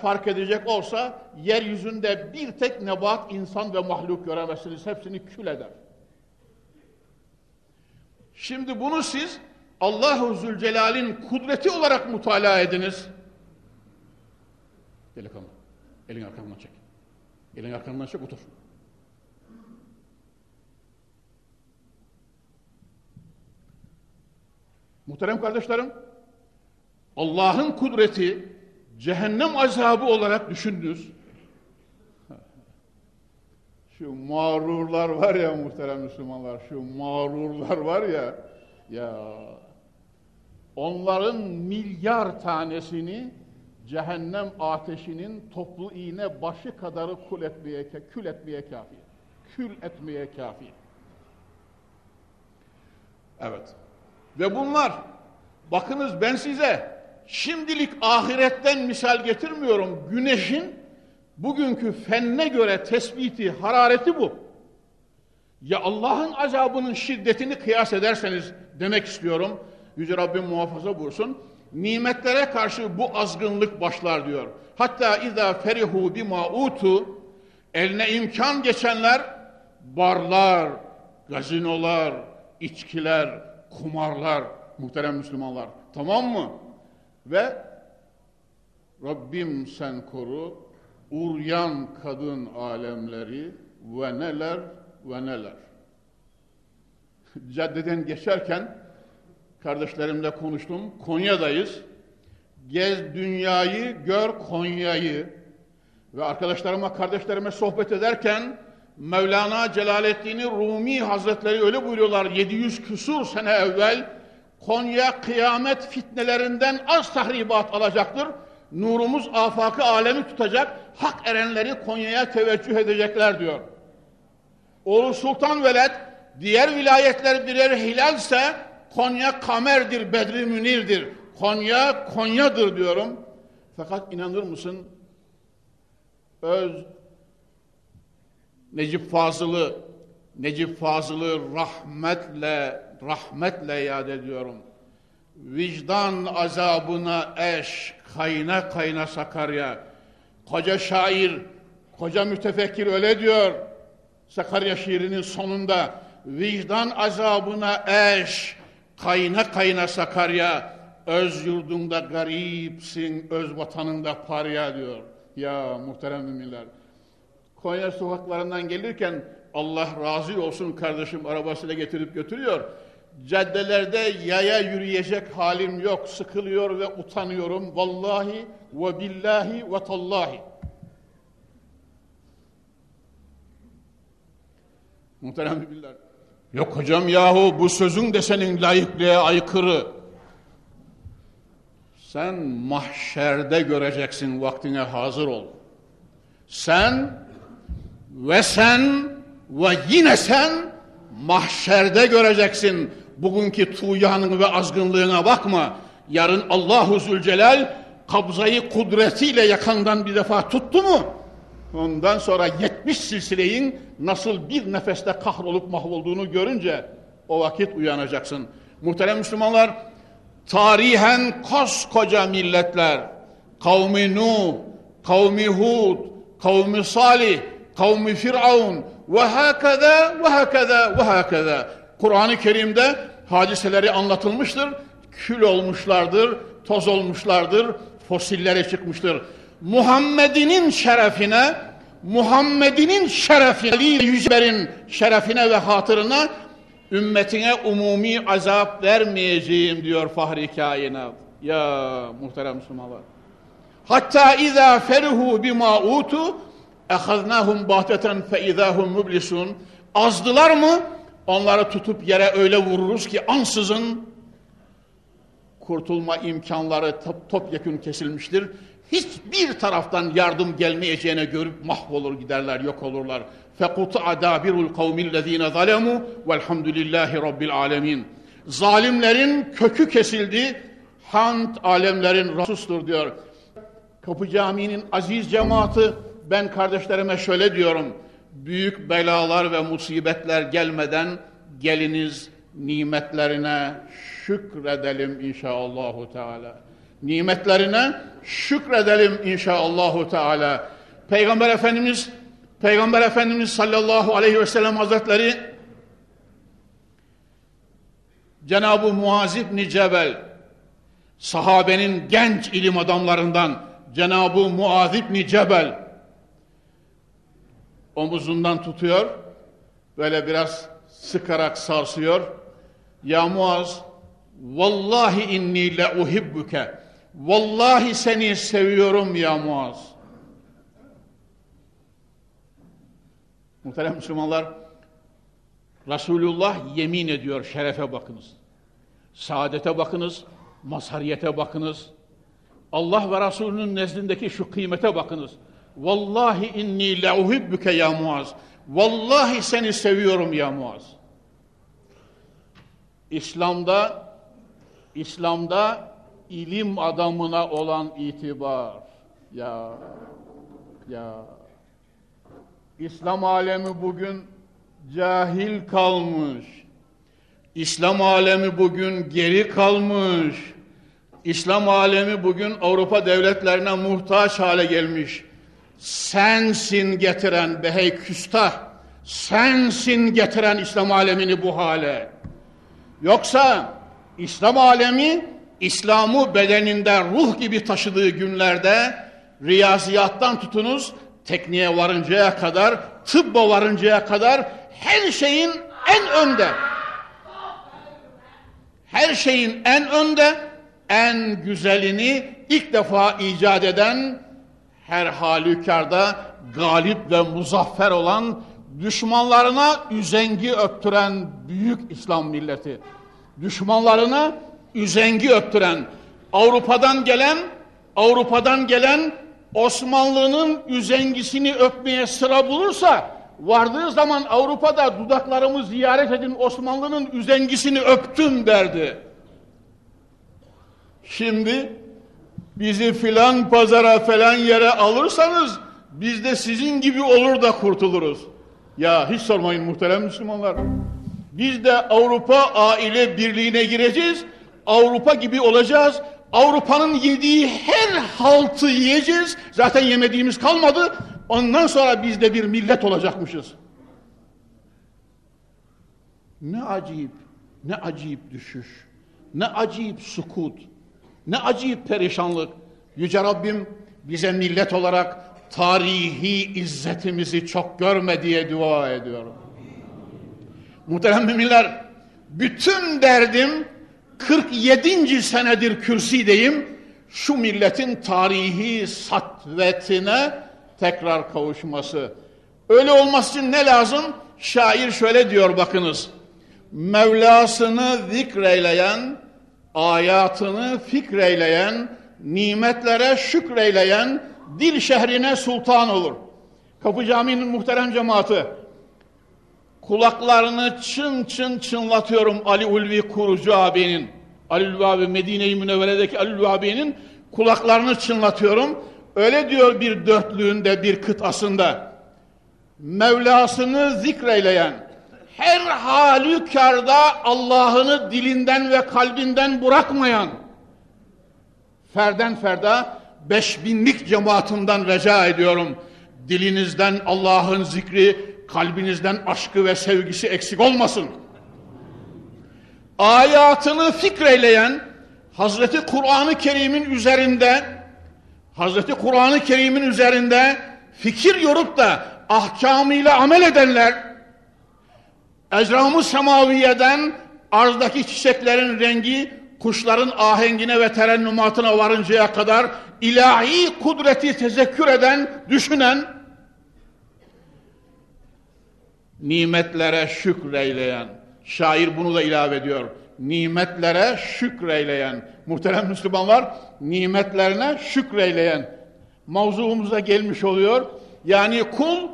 fark edecek olsa yeryüzünde bir tek nebat, insan ve mahluk göremezsiniz. Hepsini kül eder. Şimdi bunu siz Allahu Zülcelal'in kudreti olarak mutala ediniz. Delikanlı, elin arkamdan çek. Elin arkamdan çek, otur. Muhterem kardeşlerim, Allah'ın kudreti cehennem azabı olarak düşündünüz. Şu mağrurlar var ya muhterem Müslümanlar, şu mağrurlar var ya, ya onların milyar tanesini cehennem ateşinin toplu iğne başı kadarı kul etmeye, kül etmeye kafi. Kül etmeye kafi. Evet. Ve bunlar, bakınız ben size şimdilik ahiretten misal getirmiyorum. Güneşin bugünkü fenne göre tespiti, harareti bu. Ya Allah'ın azabının şiddetini kıyas ederseniz demek istiyorum. Yüce Rabbim muhafaza buyursun. Nimetlere karşı bu azgınlık başlar diyor. Hatta izâ ferihu bima utu eline imkan geçenler barlar, gazinolar, içkiler, kumarlar muhterem Müslümanlar. Tamam mı? Ve Rabbim sen koru uryan kadın alemleri ve neler ve neler. Caddeden geçerken kardeşlerimle konuştum. Konya'dayız. Gez dünyayı, gör Konya'yı. Ve arkadaşlarıma, kardeşlerime sohbet ederken Mevlana Celaleddin Rumi Hazretleri öyle buyuruyorlar 700 küsur sene evvel Konya kıyamet fitnelerinden az tahribat alacaktır. Nurumuz afakı alemi tutacak. Hak erenleri Konya'ya teveccüh edecekler diyor. Oğlu Sultan Veled diğer vilayetler birer hilalse Konya kamerdir, Bedri Münir'dir. Konya, Konya'dır diyorum. Fakat inanır mısın? Öz Necip Fazıl'ı Necip Fazıl'ı rahmetle rahmetle yad ediyorum. Vicdan azabına eş, kayna kayna Sakarya. Koca şair, koca mütefekkir öyle diyor. Sakarya şiirinin sonunda vicdan azabına eş, kayna kayna Sakarya. Öz yurdunda garipsin, öz vatanında parya diyor. Ya muhterem müminler. Konya sokaklarından gelirken Allah razı olsun kardeşim arabasıyla getirip götürüyor. Caddelerde yaya yürüyecek halim yok. Sıkılıyor ve utanıyorum. Vallahi ve billahi ve tallahi. Muhterem billah. Yok hocam yahu bu sözün de senin layıklığa aykırı. Sen mahşerde göreceksin vaktine hazır ol. Sen ve sen ve yine sen mahşerde göreceksin bugünkü tuğyanın ve azgınlığına bakma. Yarın Allahu Zülcelal kabzayı kudretiyle yakandan bir defa tuttu mu? Ondan sonra 70 silsileyin nasıl bir nefeste kahrolup mahvolduğunu görünce o vakit uyanacaksın. Muhterem Müslümanlar, tarihen koskoca milletler, kavmi Nuh, kavmi Hud, kavmi Salih, kavmi Firavun ve hakeza ve hakeza ve hakeza. Kur'an-ı Kerim'de hadiseleri anlatılmıştır. Kül olmuşlardır, toz olmuşlardır, fosillere çıkmıştır. Muhammed'inin şerefine, Muhammed'inin şerefine, Ali Yüzber'in şerefine ve hatırına ümmetine umumi azap vermeyeceğim diyor Fahri Kainat. Ya muhterem Müslümanlar. Hatta izâ ferihu bimâ utu ehadnâhum bahteten fe izâhum mublisun. Azdılar mı? Onları tutup yere öyle vururuz ki ansızın kurtulma imkanları top, topyekun kesilmiştir. Hiçbir taraftan yardım gelmeyeceğine görüp mahvolur giderler, yok olurlar. فَقُطَعَ دَابِرُ الْقَوْمِ الَّذ۪ينَ ظَلَمُوا وَالْحَمْدُ لِلّٰهِ رَبِّ الْعَالَمِينَ Zalimlerin kökü kesildi, hamd alemlerin rasustur diyor. Kapı Camii'nin aziz cemaati ben kardeşlerime şöyle diyorum. Büyük belalar ve musibetler gelmeden geliniz nimetlerine şükredelim inşallahü teala. Nimetlerine şükredelim inşallahü teala. Peygamber Efendimiz Peygamber Efendimiz sallallahu aleyhi ve sellem hazretleri Cenab-ı Muaz İbni Cebel sahabenin genç ilim adamlarından Cenab-ı Muaz İbni Cebel omuzundan tutuyor böyle biraz sıkarak sarsıyor ya Muaz vallahi inni le uhibbuke vallahi seni seviyorum ya Muaz Muhterem Müslümanlar, Resulullah yemin ediyor, şerefe bakınız. Saadete bakınız, mazhariyete bakınız. Allah ve Resulünün nezdindeki şu kıymete bakınız. Vallahi inni la uhibbuke ya Muaz. Vallahi seni seviyorum ya Muaz. İslam'da İslam'da ilim adamına olan itibar ya ya İslam alemi bugün cahil kalmış. İslam alemi bugün geri kalmış. İslam alemi bugün Avrupa devletlerine muhtaç hale gelmiş. Sensin getiren behey küstah. Sensin getiren İslam alemini bu hale. Yoksa İslam alemi İslam'ı bedeninde ruh gibi taşıdığı günlerde riyaziyattan tutunuz tekniğe varıncaya kadar, tıbba varıncaya kadar her şeyin en önde. Her şeyin en önde, en güzelini ilk defa icat eden, her halükarda galip ve muzaffer olan, düşmanlarına üzengi öptüren büyük İslam milleti. Düşmanlarına üzengi öptüren, Avrupa'dan gelen, Avrupa'dan gelen Osmanlı'nın üzengisini öpmeye sıra bulursa vardığı zaman Avrupa'da dudaklarımı ziyaret edin Osmanlı'nın üzengisini öptüm derdi. Şimdi bizi filan pazara falan yere alırsanız biz de sizin gibi olur da kurtuluruz. Ya hiç sormayın muhterem Müslümanlar. Biz de Avrupa aile birliğine gireceğiz. Avrupa gibi olacağız. Avrupa'nın yediği her haltı yiyeceğiz. Zaten yemediğimiz kalmadı. Ondan sonra biz de bir millet olacakmışız. Ne acayip, ne acayip düşüş, ne acayip sukut, ne acayip perişanlık. Yüce Rabbim bize millet olarak tarihi izzetimizi çok görme diye dua ediyorum. Muhterem müminler, bütün derdim 47. senedir kürsideyim. Şu milletin tarihi satvetine tekrar kavuşması. Öyle olması için ne lazım? Şair şöyle diyor bakınız. Mevlasını zikreyleyen, ayatını fikreyleyen, nimetlere şükreyleyen, dil şehrine sultan olur. Kapı Camii'nin muhterem cemaati, kulaklarını çın çın çınlatıyorum Ali Ulvi Kurucu abinin. Ali Ulvi abi Medine-i Münevvere'deki Ali Ulvi abinin kulaklarını çınlatıyorum. Öyle diyor bir dörtlüğünde bir kıtasında. Mevlasını zikreyleyen, her halükarda Allah'ını dilinden ve kalbinden bırakmayan, ferden ferda beş binlik cemaatimden rica ediyorum. Dilinizden Allah'ın zikri, kalbinizden aşkı ve sevgisi eksik olmasın. Ayatını fikreyleyen, Hazreti Kur'an-ı Kerim'in üzerinde, Hazreti Kur'an-ı Kerim'in üzerinde fikir yorup da ahkamıyla amel edenler, ecramı semaviyeden arzdaki çiçeklerin rengi, kuşların ahengine ve terennümatına varıncaya kadar ilahi kudreti tezekkür eden, düşünen, nimetlere şükreyleyen, şair bunu da ilave ediyor, nimetlere şükreyleyen, muhterem Müslümanlar, nimetlerine şükreyleyen, mavzuumuza gelmiş oluyor. Yani kul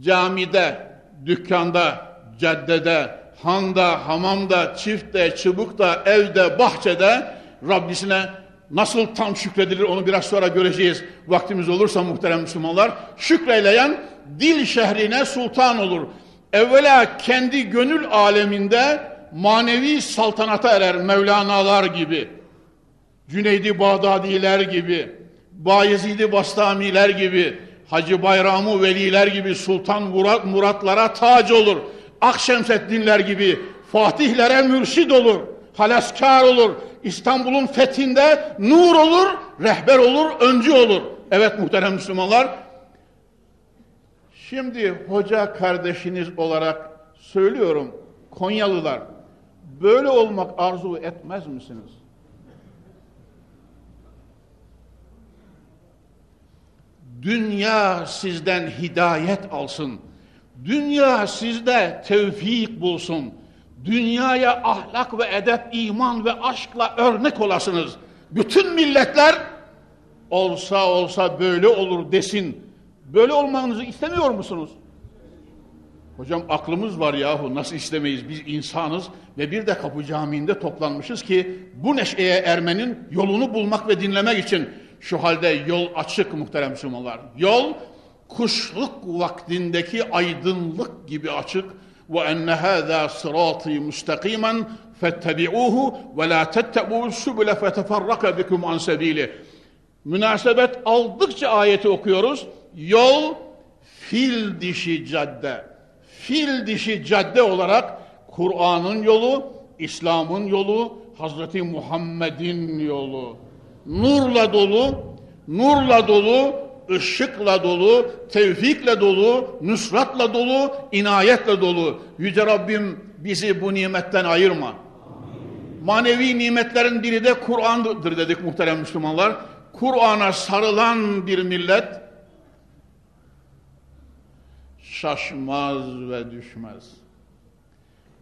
camide, dükkanda, caddede, handa, hamamda, çiftte, çubukta, evde, bahçede Rabbisine nasıl tam şükredilir onu biraz sonra göreceğiz. Vaktimiz olursa muhterem Müslümanlar. Şükreyleyen dil şehrine sultan olur. Evvela kendi gönül aleminde manevi saltanata erer Mevlana'lar gibi. Cüneydi Bağdadiler gibi, Bayezid-i Bastamiler gibi, Hacı Bayramı Veliler gibi Sultan Murat, Muratlara tac olur. Akşemseddinler gibi Fatihlere mürşid olur. Halaskar olur. İstanbul'un fethinde nur olur, rehber olur, öncü olur. Evet muhterem Müslümanlar. Şimdi hoca kardeşiniz olarak söylüyorum Konyalılar böyle olmak arzu etmez misiniz? Dünya sizden hidayet alsın. Dünya sizde tevfik bulsun. Dünyaya ahlak ve edep, iman ve aşkla örnek olasınız. Bütün milletler olsa olsa böyle olur desin. Böyle olmanızı istemiyor musunuz? Hocam aklımız var yahu nasıl istemeyiz biz insanız ve bir de Kapı Camii'nde toplanmışız ki bu neşeye ermenin yolunu bulmak ve dinlemek için şu halde yol açık muhterem Müslümanlar. Yol kuşluk vaktindeki aydınlık gibi açık ve enne hâzâ sırâtî müstakîmen fettebi'ûhu ve lâ tettebu'u sübüle feteferraka bikum an sebîli. Münasebet aldıkça ayeti okuyoruz. Yol fil dişi cadde. Fil dişi cadde olarak Kur'an'ın yolu, İslam'ın yolu, Hazreti Muhammed'in yolu. Nurla dolu, nurla dolu, ışıkla dolu, tevfikle dolu, nusratla dolu, inayetle dolu. Yüce Rabbim bizi bu nimetten ayırma. Manevi nimetlerin biri de Kur'an'dır dedik muhterem Müslümanlar. Kur'an'a sarılan bir millet şaşmaz ve düşmez.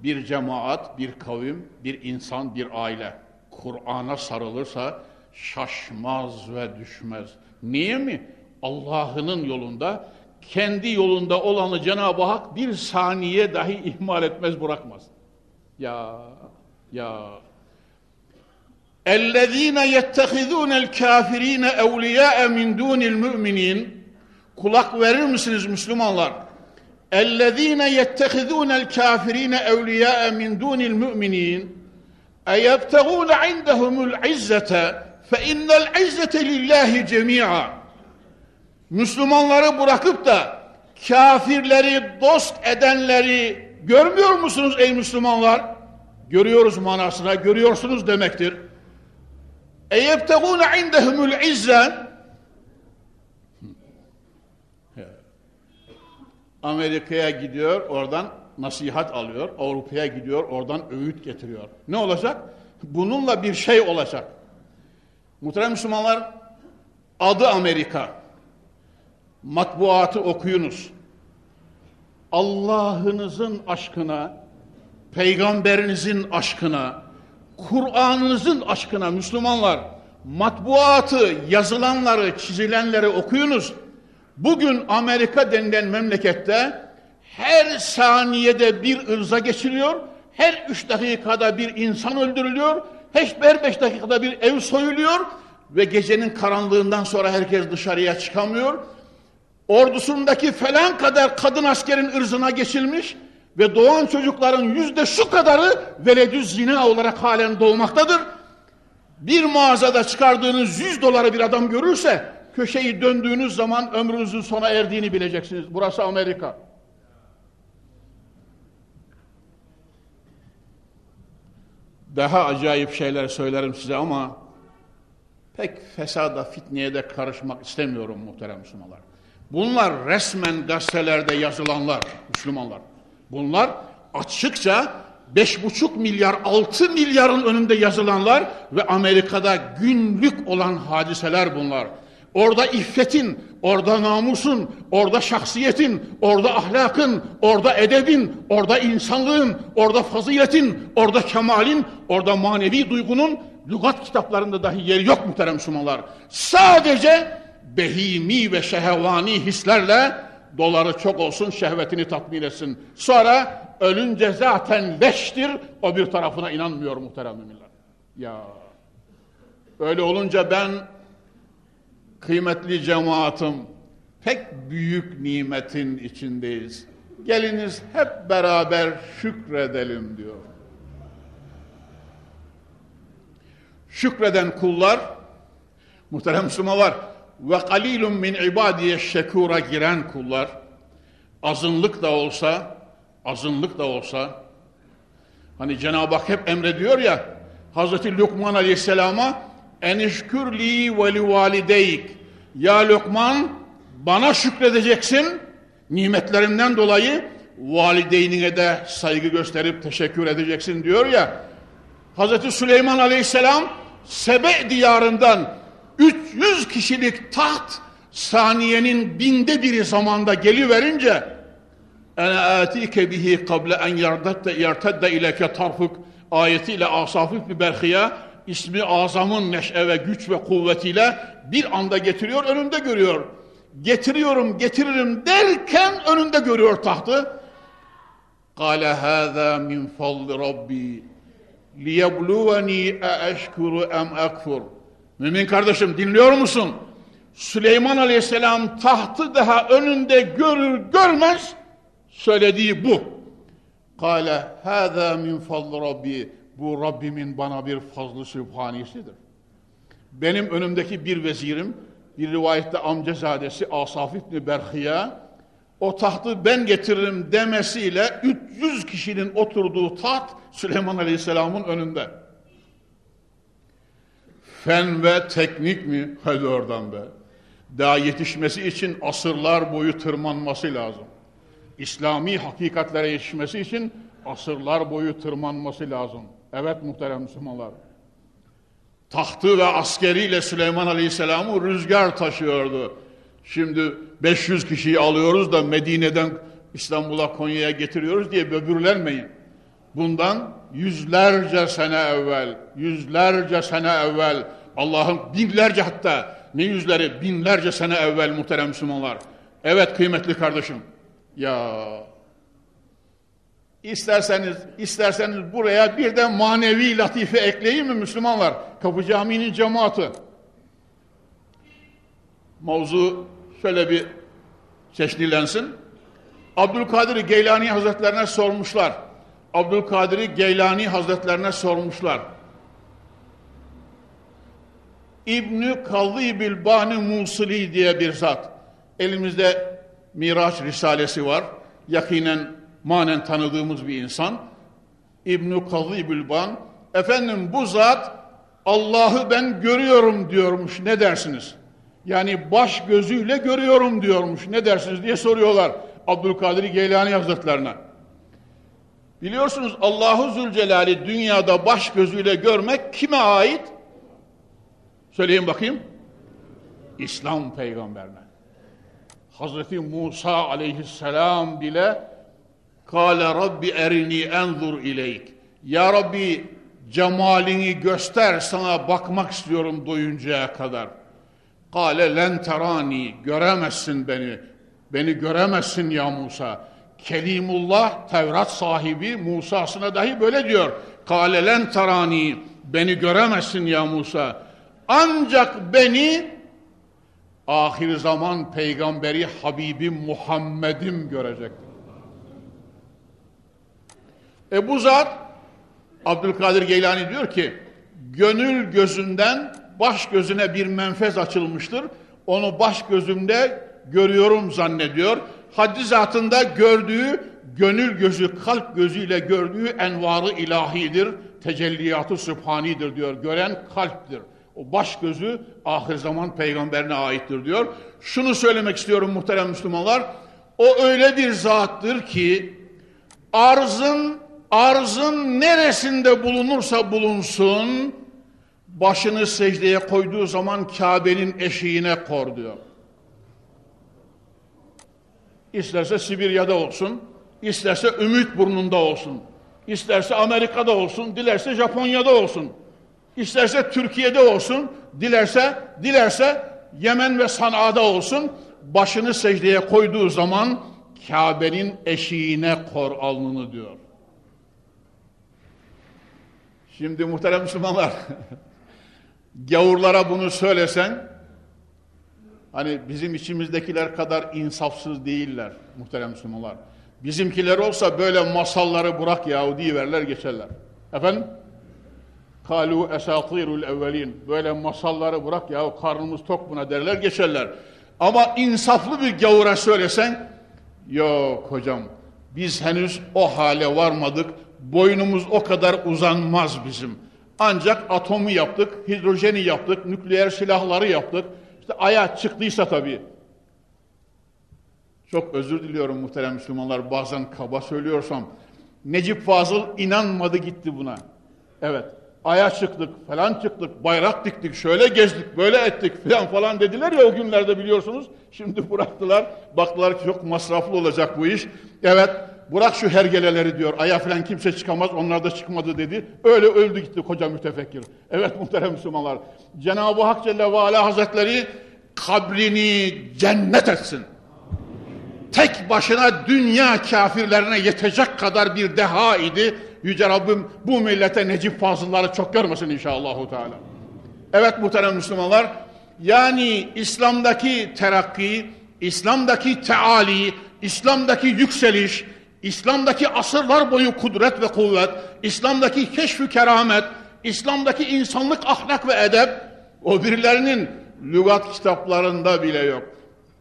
Bir cemaat, bir kavim, bir insan, bir aile Kur'an'a sarılırsa şaşmaz ve düşmez. Niye mi? Allah'ının yolunda, kendi yolunda olanı Cenab-ı Hak bir saniye dahi ihmal etmez, bırakmaz. Ya, ya. اَلَّذ۪ينَ يَتَّخِذُونَ الْكَافِر۪ينَ اَوْلِيَاءَ مِنْ دُونِ الْمُؤْمِنِينَ Kulak verir misiniz Müslümanlar? اَلَّذ۪ينَ يَتَّخِذُونَ الْكَافِر۪ينَ اَوْلِيَاءَ مِنْ دُونِ الْمُؤْمِنِينَ اَيَبْتَغُونَ عِنْدَهُمُ الْعِزَّةَ فَاِنَّ الْعِزَّةَ لِلّٰهِ جَمِيعًا Müslümanları bırakıp da kafirleri dost edenleri görmüyor musunuz ey Müslümanlar? Görüyoruz manasına, görüyorsunuz demektir. اَيَبْتَغُونَ عِنْدَهُمُ الْعِزَّةِ Amerika'ya gidiyor, oradan nasihat alıyor. Avrupa'ya gidiyor, oradan öğüt getiriyor. Ne olacak? Bununla bir şey olacak. Muhterem Müslümanlar, adı Amerika. Matbuatı okuyunuz. Allah'ınızın aşkına, peygamberinizin aşkına, Kur'an'ınızın aşkına Müslümanlar, matbuatı, yazılanları, çizilenleri okuyunuz. Bugün Amerika denilen memlekette her saniyede bir ırza geçiliyor, her üç dakikada bir insan öldürülüyor, her beş dakikada bir ev soyuluyor ve gecenin karanlığından sonra herkes dışarıya çıkamıyor. Ordusundaki falan kadar kadın askerin ırzına geçilmiş ve doğan çocukların yüzde şu kadarı veledüz zina olarak halen doğmaktadır. Bir mağazada çıkardığınız yüz doları bir adam görürse köşeyi döndüğünüz zaman ömrünüzün sona erdiğini bileceksiniz. Burası Amerika. Daha acayip şeyler söylerim size ama pek fesada, fitneye de karışmak istemiyorum muhterem Müslümanlar. Bunlar resmen gazetelerde yazılanlar, Müslümanlar. Bunlar açıkça beş buçuk milyar, altı milyarın önünde yazılanlar ve Amerika'da günlük olan hadiseler bunlar. Orada iffetin, orada namusun, orada şahsiyetin, orada ahlakın, orada edebin, orada insanlığın, orada faziletin, orada kemalin, orada manevi duygunun lügat kitaplarında dahi yeri yok muhterem Müslümanlar. Sadece behimi ve şehvani hislerle doları çok olsun şehvetini tatmin etsin. Sonra ölünce zaten leştir o bir tarafına inanmıyor muhterem müminler. Ya öyle olunca ben kıymetli cemaatim pek büyük nimetin içindeyiz. Geliniz hep beraber şükredelim diyor. şükreden kullar, muhterem Müslümanlar, ve kalilun min ibadiye şekura giren kullar, azınlık da olsa, azınlık da olsa, hani Cenab-ı Hak hep emrediyor ya, Hazreti Lokman Aleyhisselam'a enişkürli ve li valideyk. Ya Lokman bana şükredeceksin nimetlerimden dolayı valideynine de saygı gösterip teşekkür edeceksin diyor ya. Hazreti Süleyman Aleyhisselam Sebe diyarından 300 kişilik taht saniyenin binde biri zamanda geliverince ene atike bihi kable en yertedde ileke tarfuk ayetiyle Asaf bir Berhiye ismi azamın neşe ve güç ve kuvvetiyle bir anda getiriyor önünde görüyor. Getiriyorum getiririm derken önünde görüyor tahtı. Kale hâzâ min fadli rabbi liyebluweni eşkuru em ekfur. Mümin kardeşim dinliyor musun? Süleyman Aleyhisselam tahtı daha önünde görür görmez söylediği bu. Kale hâzâ min fadli rabbi. Bu Rabbimin bana bir fazlı sübhanisidir. Benim önümdeki bir vezirim, bir rivayette amcazadesi Asaf İbni Berhiye, o tahtı ben getiririm demesiyle 300 kişinin oturduğu taht Süleyman Aleyhisselam'ın önünde. Fen ve teknik mi? Hadi oradan be. Daha yetişmesi için asırlar boyu tırmanması lazım. İslami hakikatlere yetişmesi için asırlar boyu tırmanması lazım. Evet muhterem Müslümanlar. Tahtı ve askeriyle Süleyman Aleyhisselam'ı rüzgar taşıyordu. Şimdi 500 kişiyi alıyoruz da Medine'den İstanbul'a Konya'ya getiriyoruz diye böbürlenmeyin. Bundan yüzlerce sene evvel, yüzlerce sene evvel, Allah'ın binlerce hatta ne yüzleri binlerce sene evvel muhterem Müslümanlar. Evet kıymetli kardeşim. Ya İsterseniz, isterseniz buraya bir de manevi latife ekleyeyim mi Müslümanlar? Kapı Camii'nin cemaati. Mavzu şöyle bir çeşnilensin. Abdülkadir Geylani Hazretlerine sormuşlar. Abdülkadir Geylani Hazretlerine sormuşlar. İbnü Kazıbil Bani Musili diye bir zat. Elimizde Miraç Risalesi var. Yakinen manen tanıdığımız bir insan. İbn-i Kazibülban, efendim bu zat Allah'ı ben görüyorum diyormuş ne dersiniz? Yani baş gözüyle görüyorum diyormuş ne dersiniz diye soruyorlar Abdülkadir Geylani Hazretlerine. Biliyorsunuz Allahu Zülcelal'i dünyada baş gözüyle görmek kime ait? Söyleyin bakayım. İslam peygamberine. Hazreti Musa aleyhisselam bile Kale Rabbi erini enzur ileyk. Ya Rabbi cemalini göster sana bakmak istiyorum doyuncaya kadar. Kale len terani göremezsin beni. Beni göremezsin ya Musa. Kelimullah Tevrat sahibi Musa'sına dahi böyle diyor. Kale len terani beni göremezsin ya Musa. Ancak beni ahir zaman peygamberi Habibim Muhammed'im görecektir. E bu zat Abdülkadir Geylani diyor ki gönül gözünden baş gözüne bir menfez açılmıştır. Onu baş gözümde görüyorum zannediyor. Haddi zatında gördüğü gönül gözü, kalp gözüyle gördüğü envarı ilahidir. Tecelliyatı sübhanidir diyor. Gören kalptir. O baş gözü ahir zaman peygamberine aittir diyor. Şunu söylemek istiyorum muhterem Müslümanlar. O öyle bir zattır ki arzın arzın neresinde bulunursa bulunsun, başını secdeye koyduğu zaman Kabe'nin eşiğine kor diyor. İsterse Sibirya'da olsun, isterse Ümit burnunda olsun, isterse Amerika'da olsun, dilerse Japonya'da olsun, isterse Türkiye'de olsun, dilerse dilerse Yemen ve Sana'da olsun, başını secdeye koyduğu zaman Kabe'nin eşiğine kor alnını diyor. Şimdi muhterem Müslümanlar, gavurlara bunu söylesen, hani bizim içimizdekiler kadar insafsız değiller muhterem Müslümanlar. Bizimkiler olsa böyle masalları bırak yahu diyiverler geçerler. Efendim? Kalu esatirul evvelin. Böyle masalları bırak ya karnımız tok buna derler geçerler. Ama insaflı bir gavura söylesen yok hocam biz henüz o hale varmadık. Boynumuz o kadar uzanmaz bizim. Ancak atomu yaptık, hidrojeni yaptık, nükleer silahları yaptık. İşte aya çıktıysa tabii. Çok özür diliyorum muhterem Müslümanlar bazen kaba söylüyorsam. Necip Fazıl inanmadı gitti buna. Evet aya çıktık falan çıktık bayrak diktik şöyle gezdik böyle ettik falan falan dediler ya o günlerde biliyorsunuz. Şimdi bıraktılar baktılar ki çok masraflı olacak bu iş. Evet bırak şu hergeleleri diyor aya falan kimse çıkamaz onlar da çıkmadı dedi. Öyle öldü gitti koca mütefekkir. Evet muhterem Müslümanlar Cenab-ı Hak Celle ve Ala Hazretleri kabrini cennet etsin tek başına dünya kafirlerine yetecek kadar bir deha idi. Yüce Rabbim bu millete Necip Fazılları çok görmesin inşallah. Teala. Evet muhterem Müslümanlar, yani İslam'daki terakki, İslam'daki teali, İslam'daki yükseliş, İslam'daki asırlar boyu kudret ve kuvvet, İslam'daki keşf keramet, İslam'daki insanlık ahlak ve edep, o birilerinin lügat kitaplarında bile yok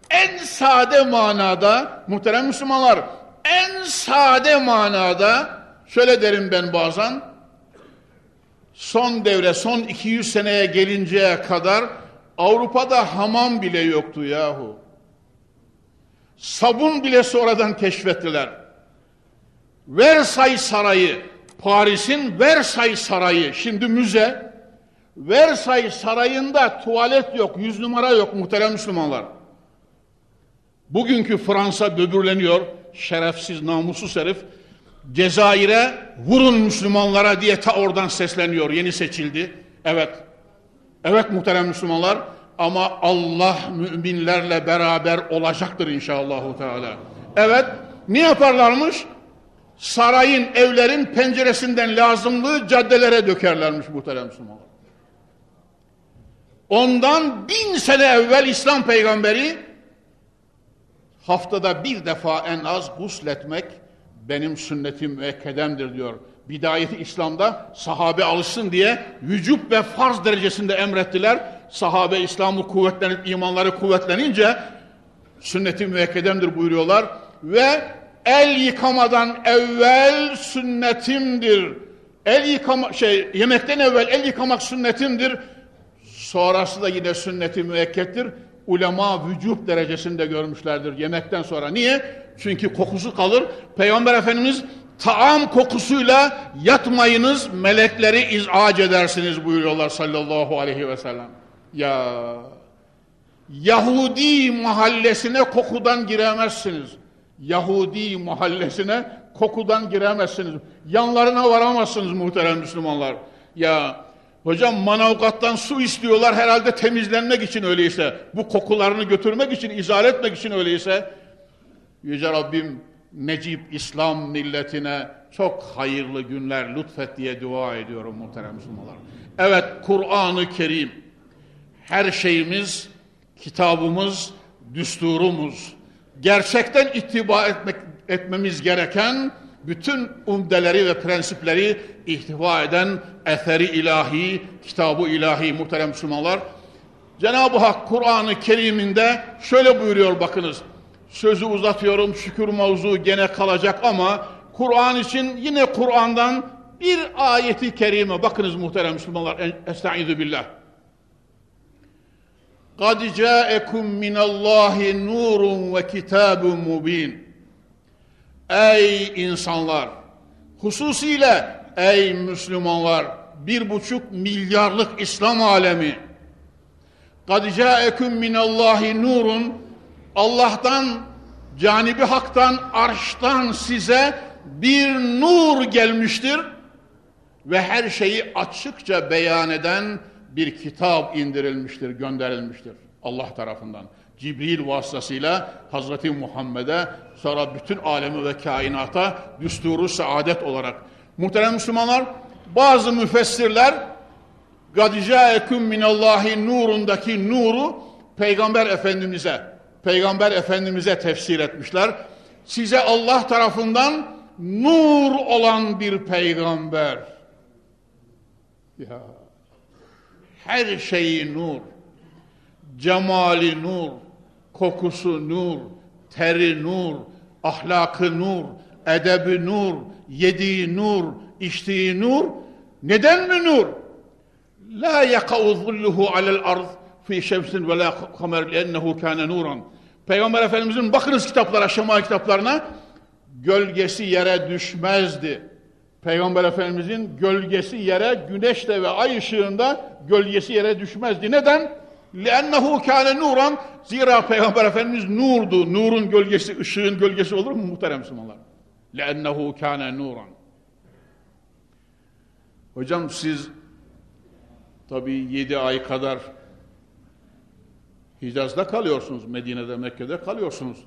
en sade manada muhterem Müslümanlar en sade manada şöyle derim ben bazen son devre son 200 seneye gelinceye kadar Avrupa'da hamam bile yoktu yahu. Sabun bile sonradan keşfettiler. Versailles Sarayı, Paris'in Versailles Sarayı, şimdi müze. Versailles Sarayı'nda tuvalet yok, yüz numara yok muhterem Müslümanlar. Bugünkü Fransa böbürleniyor, şerefsiz, namussuz herif. Cezayir'e vurun Müslümanlara diye ta oradan sesleniyor, yeni seçildi. Evet, evet muhterem Müslümanlar ama Allah müminlerle beraber olacaktır inşallah. Teala. Evet, ne yaparlarmış? Sarayın, evlerin penceresinden lazımlığı caddelere dökerlermiş muhterem Müslümanlar. Ondan bin sene evvel İslam peygamberi haftada bir defa en az gusletmek benim sünnetim müekkedemdir diyor. Bidayeti İslam'da sahabe alışsın diye vücub ve farz derecesinde emrettiler. Sahabe İslam'ı kuvvetlenip imanları kuvvetlenince sünneti müekkedemdir buyuruyorlar. Ve el yıkamadan evvel sünnetimdir. El yıkama şey yemekten evvel el yıkamak sünnetimdir. Sonrası da yine sünneti müekkettir ulema vücut derecesinde görmüşlerdir yemekten sonra. Niye? Çünkü kokusu kalır. Peygamber Efendimiz taam kokusuyla yatmayınız melekleri izac edersiniz buyuruyorlar sallallahu aleyhi ve sellem. Ya Yahudi mahallesine kokudan giremezsiniz. Yahudi mahallesine kokudan giremezsiniz. Yanlarına varamazsınız muhterem Müslümanlar. Ya Hocam manavgattan su istiyorlar herhalde temizlenmek için öyleyse. Bu kokularını götürmek için, izale etmek için öyleyse. Yüce Rabbim Necip İslam milletine çok hayırlı günler lütfet diye dua ediyorum muhterem Müslümanlar. Evet Kur'an-ı Kerim her şeyimiz, kitabımız, düsturumuz. Gerçekten ittiba etmek, etmemiz gereken bütün umdeleri ve prensipleri ihtiva eden eseri ilahi, kitabı ilahi muhterem Müslümanlar. Cenab-ı Hak Kur'an-ı Kerim'inde şöyle buyuruyor bakınız. Sözü uzatıyorum şükür mavzu gene kalacak ama Kur'an için yine Kur'an'dan bir ayeti kerime bakınız muhterem Müslümanlar. Estaizu billah. قَدْ جَاءَكُمْ مِنَ اللّٰهِ نُورٌ وَكِتَابٌ مُب۪ينٌ Ey insanlar! Hususiyle ey Müslümanlar! Bir buçuk milyarlık İslam alemi. قَدْ جَاءَكُمْ مِنَ اللّٰهِ nurun Allah'tan, canibi haktan, arştan size bir nur gelmiştir ve her şeyi açıkça beyan eden bir kitap indirilmiştir, gönderilmiştir Allah tarafından. Cibril vasıtasıyla Hazreti Muhammed'e sonra bütün alemi ve kainata düsturu saadet olarak. Muhterem Müslümanlar bazı müfessirler Gadicâeküm minallahi nurundaki nuru Peygamber Efendimiz'e Peygamber Efendimiz'e tefsir etmişler. Size Allah tarafından nur olan bir peygamber. Ya her şeyi nur, cemali nur, kokusu nur, teri nur, ahlakı nur, edebi nur, yediği nur, içtiği nur. Neden mi nur? La yakau zulluhu alel arz fi şemsin ve la kamer lennehu kâne nuran. Peygamber Efendimizin bakınız kitaplara, şema kitaplarına gölgesi yere düşmezdi. Peygamber Efendimizin gölgesi yere güneşte ve ay ışığında gölgesi yere düşmezdi. Neden? لِأَنَّهُ كَانَ nuran Zira Peygamber Efendimiz nurdu. Nurun gölgesi, ışığın gölgesi olur mu muhterem Müslümanlar? لِأَنَّهُ كَانَ nuran Hocam siz tabi yedi ay kadar Hicaz'da kalıyorsunuz. Medine'de, Mekke'de kalıyorsunuz.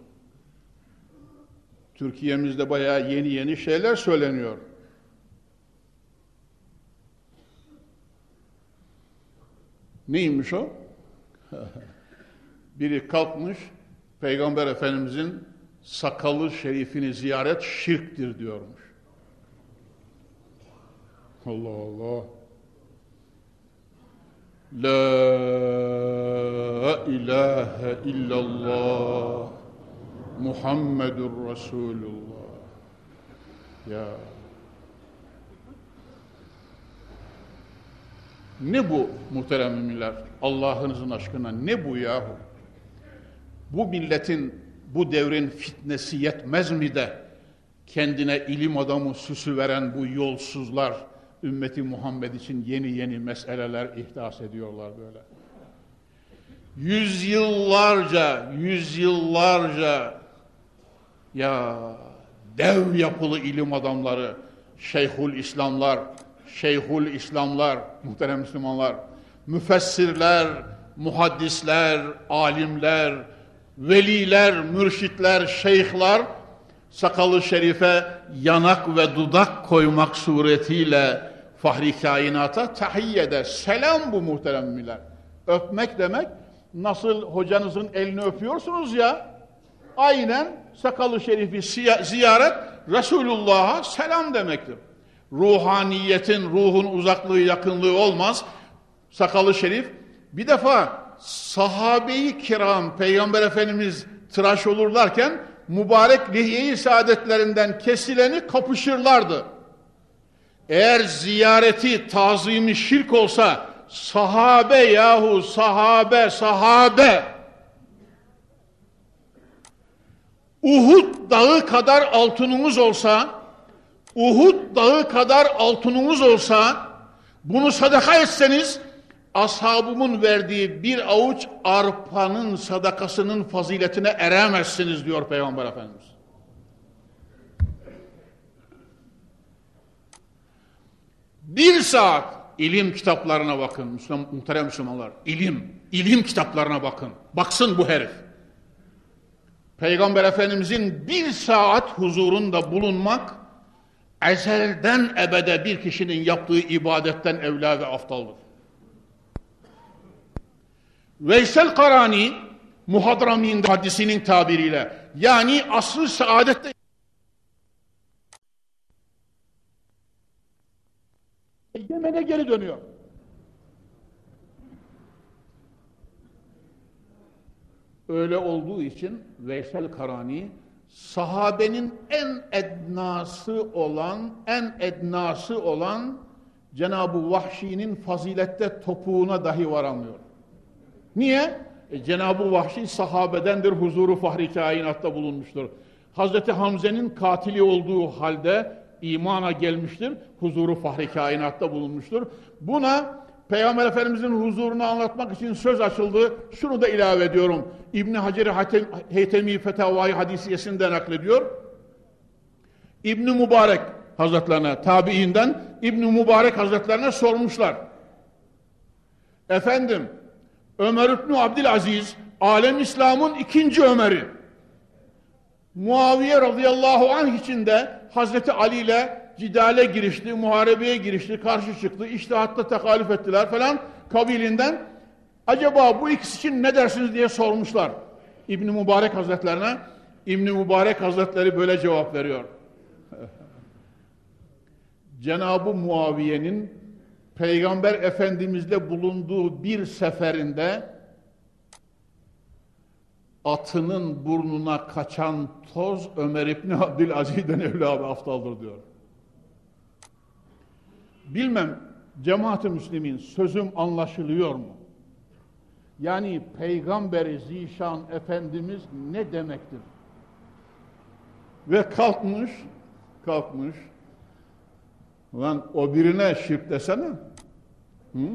Türkiye'mizde bayağı yeni yeni şeyler söyleniyor. Neymiş o? Biri kalkmış, Peygamber Efendimizin sakalı şerifini ziyaret şirktir diyormuş. Allah Allah. La ilahe illallah Muhammedur Resulullah. Ya Ne bu muhterem müminler? Allah'ınızın aşkına ne bu yahu? Bu milletin, bu devrin fitnesi yetmez mi de kendine ilim adamı süsü veren bu yolsuzlar ümmeti Muhammed için yeni yeni meseleler ihdas ediyorlar böyle. Yüzyıllarca, yüzyıllarca ya dev yapılı ilim adamları, Şeyhül İslamlar, Şeyhul İslamlar, muhterem Müslümanlar, müfessirler, muhaddisler, alimler, veliler, mürşitler, şeyhler, sakalı şerife yanak ve dudak koymak suretiyle fahri kainata tahiyyede selam bu muhterem. Öpmek demek nasıl hocanızın elini öpüyorsunuz ya aynen sakalı şerifi ziyaret Resulullah'a selam demektir ruhaniyetin, ruhun uzaklığı, yakınlığı olmaz. Sakalı şerif. Bir defa sahabeyi kiram, Peygamber Efendimiz tıraş olurlarken mübarek lihye-i saadetlerinden kesileni kapışırlardı. Eğer ziyareti, tazimi şirk olsa sahabe yahu sahabe, sahabe Uhud dağı kadar altınımız olsa Uhud dağı kadar altınınız olsa bunu sadaka etseniz ashabımın verdiği bir avuç arpanın sadakasının faziletine eremezsiniz diyor Peygamber Efendimiz. Bir saat ilim kitaplarına bakın Müslüman, muhterem Müslümanlar. İlim, ilim kitaplarına bakın. Baksın bu herif. Peygamber Efendimizin bir saat huzurunda bulunmak ezelden ebede bir kişinin yaptığı ibadetten evla ve aftaldır. Veysel Karani Muhadramin hadisinin tabiriyle yani asrı saadette Yemen'e geri dönüyor. Öyle olduğu için Veysel Karani sahabenin en ednası olan, en ednası olan Cenab-ı Vahşi'nin fazilette topuğuna dahi varamıyor. Niye? E, Cenab-ı Vahşi sahabedendir, huzuru fahri kainatta bulunmuştur. Hazreti Hamze'nin katili olduğu halde imana gelmiştir, huzuru fahri kainatta bulunmuştur. Buna Peygamber Efendimizin huzurunu anlatmak için söz açıldı. Şunu da ilave ediyorum. İbni Hacer Heytemi Fetavai hadisiyesinde naklediyor. İbni Mübarek Hazretlerine, tabiinden İbni Mübarek Hazretlerine sormuşlar. Efendim, Ömer İbni Abdülaziz, alem İslam'ın ikinci Ömer'i. Muaviye radıyallahu anh içinde Hazreti Ali ile cidale girişti, muharebeye girişti, karşı çıktı, iştihatta tekalif ettiler falan kabilinden. Acaba bu ikisi için ne dersiniz diye sormuşlar İbn Mübarek Hazretlerine. İbn Mübarek Hazretleri böyle cevap veriyor. Cenabı Muaviye'nin Peygamber Efendimizle bulunduğu bir seferinde atının burnuna kaçan toz Ömer İbni Abdülaziz'den evladı aftaldır diyor. Bilmem cemaat-i müslimin sözüm anlaşılıyor mu? Yani Peygamberi Zişan Efendimiz ne demektir? Ve kalkmış, kalkmış. Lan o birine şirk desene. Hı?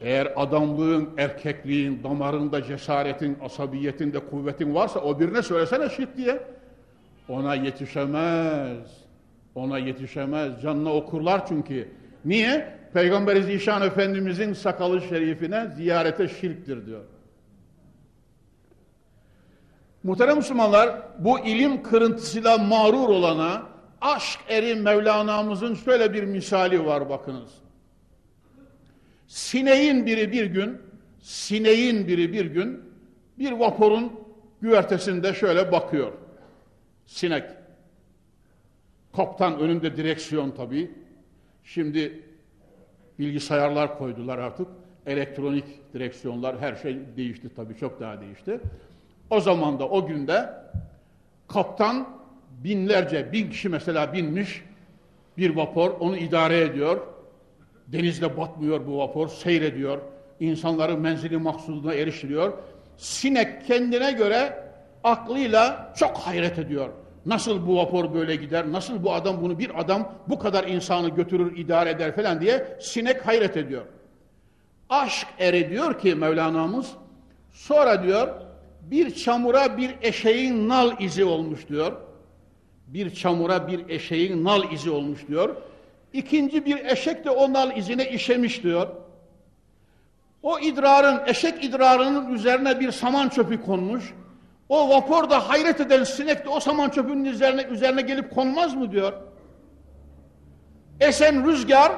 Eğer adamlığın, erkekliğin, damarında cesaretin, asabiyetinde, kuvvetin varsa o birine söylesene şirk diye. Ona yetişemez. Ona yetişemez. Canına okurlar çünkü. Niye? Peygamber Zişan Efendimizin sakalı şerifine ziyarete şirktir diyor. Muhterem Müslümanlar, bu ilim kırıntısıyla mağrur olana aşk eri Mevlana'mızın şöyle bir misali var bakınız. Sineğin biri bir gün, sineğin biri bir gün bir vapurun güvertesinde şöyle bakıyor. Sinek. Kaptan önünde direksiyon tabii. Şimdi bilgisayarlar koydular artık. Elektronik direksiyonlar her şey değişti tabii çok daha değişti. O zaman da o günde kaptan binlerce, bin kişi mesela binmiş bir vapur onu idare ediyor. Denizde batmıyor bu vapur, seyrediyor. İnsanları menzili maksuduna eriştiriyor. Sinek kendine göre aklıyla çok hayret ediyor. Nasıl bu vapur böyle gider? Nasıl bu adam bunu bir adam bu kadar insanı götürür, idare eder falan diye sinek hayret ediyor. Aşk eri diyor ki Mevlana'mız sonra diyor bir çamura bir eşeğin nal izi olmuş diyor. Bir çamura bir eşeğin nal izi olmuş diyor. İkinci bir eşek de o nal izine işemiş diyor. O idrarın, eşek idrarının üzerine bir saman çöpü konmuş. O vapurda hayret eden sinek de o saman çöpünün üzerine, üzerine gelip konmaz mı diyor. Esen rüzgar,